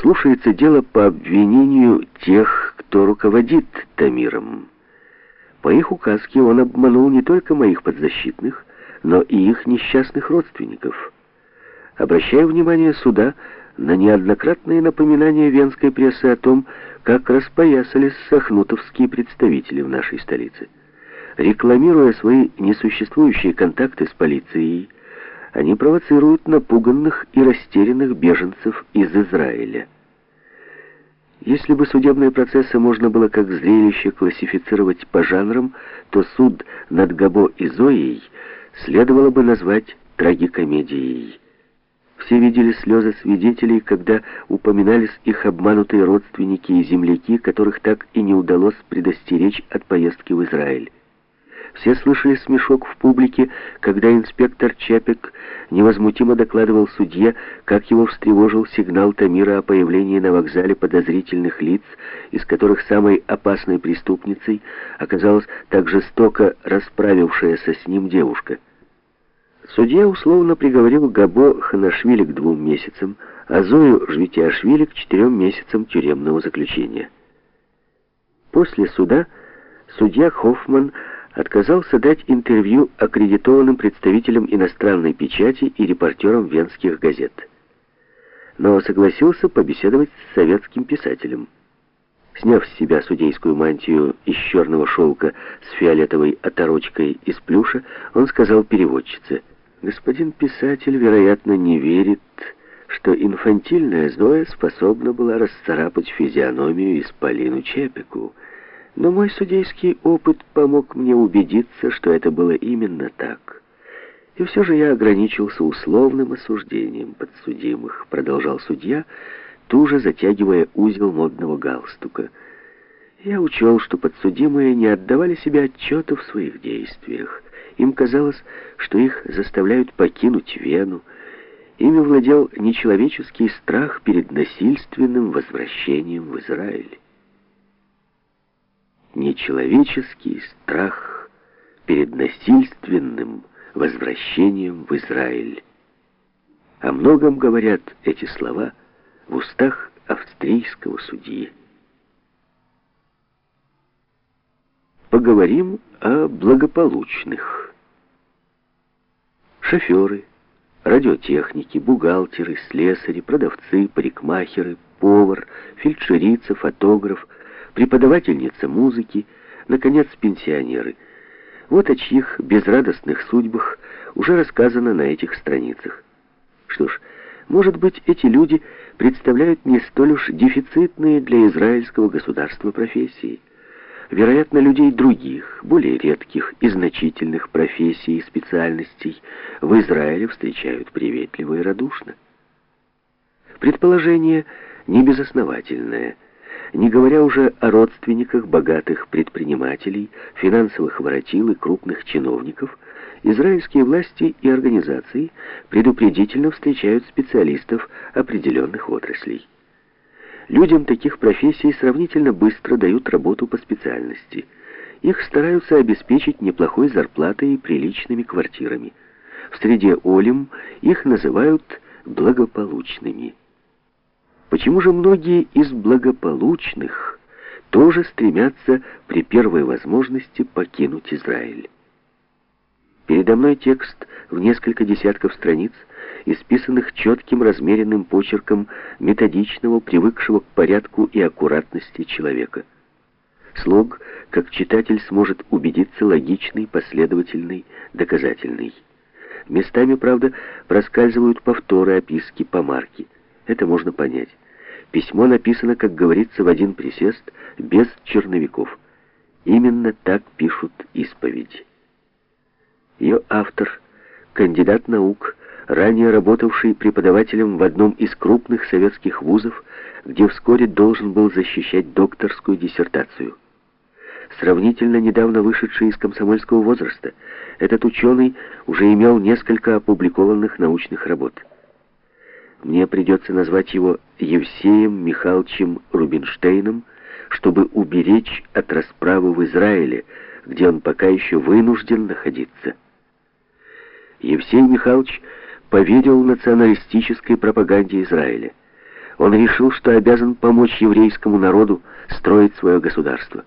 слушается дело по обвинению тех, кто руководит Тамиром. По их указке он обманул не только моих подзащитных, но и их несчастных родственников. Обращаю внимание суда на неоднократные напоминания венской прессы о том, как распоясались сахнутовские представители в нашей столице. Рекламируя свои несуществующие контакты с полицией, они провоцируют напуганных и растерянных беженцев из Израиля. Если бы судебные процессы можно было как зрелище классифицировать по жанрам, то суд над Габо и Зоей следовало бы назвать трагикомедией. Все видели слезы свидетелей, когда упоминались их обманутые родственники и земляки, которых так и не удалось предостеречь от поездки в Израиль. Все слышали смешок в публике, когда инспектор Чепик невозмутимо докладывал судье, как его встревожил сигнал Тамира о появлении на вокзале подозрительных лиц, из которых самой опасной преступницей оказалась так жестоко расправившаяся с ним девушка. Судья условно приговорил Габо Ханашвили к двум месяцам, а Зою Жвитиашвили к четырем месяцам тюремного заключения. После суда судья Хоффман отказался дать интервью аккредитованным представителям иностранной печати и репортерам венских газет. Но согласился побеседовать с советским писателем. Сняв с себя судейскую мантию из черного шелка с фиолетовой оторочкой из плюша, он сказал переводчице, «Господин писатель, вероятно, не верит, что инфантильная Зоя способна была расцарапать физиономию Исполину Чепику». Но мой судейский опыт помог мне убедиться, что это было именно так. И все же я ограничился условным осуждением подсудимых, продолжал судья, туже затягивая узел модного галстука. Я учел, что подсудимые не отдавали себе отчета в своих действиях. Им казалось, что их заставляют покинуть Вену. Ими владел нечеловеческий страх перед насильственным возвращением в Израиль нечеловеческий страх перед насильственным возвращением в Израиль. О многом говорят эти слова в устах австрийского судьи. Поговорим о благополучных. Шоферы, радиотехники, бухгалтеры, слесари, продавцы, парикмахеры, повар, фельдшерица, фотограф – преподавательница музыки, наконец, пенсионеры. Вот о чьих безрадостных судьбах уже рассказано на этих страницах. Что ж, может быть, эти люди представляют не столь уж дефицитные для израильского государства профессии. Вероятно, людей других, более редких и значительных профессий и специальностей в Израиле встречают приветливо и радушно. Предположение небезосновательное – не говоря уже о родственниках богатых предпринимателей, финансовых воротил и крупных чиновников, израильские власти и организации предупредительно встречают специалистов определенных отраслей. Людям таких профессий сравнительно быстро дают работу по специальности. Их стараются обеспечить неплохой зарплатой и приличными квартирами. В среде Олим их называют благополучными. Почему же многие из благополучных тоже стремятся при первой возможности покинуть Израиль? Передо мной текст в несколько десятков страниц, исписанных четким размеренным почерком методичного, привыкшего к порядку и аккуратности человека. Слог, как читатель сможет убедиться, логичный, последовательный, доказательный. Местами, правда, проскальзывают повторы, описки, помарки. Это можно понять. Письмо написано, как говорится, в один присест, без черновиков. Именно так пишут исповеди. Ее автор, кандидат наук, ранее работавший преподавателем в одном из крупных советских вузов, где вскоре должен был защищать докторскую диссертацию. Сравнительно недавно вышедший из комсомольского возраста, этот ученый уже имел несколько опубликованных научных работ. Мне придется назвать его Евсеем Михайловичем Рубинштейном, чтобы уберечь от расправы в Израиле, где он пока еще вынужден находиться. Евсей Михайлович поверил националистической пропаганде Израиля. Он решил, что обязан помочь еврейскому народу строить свое государство.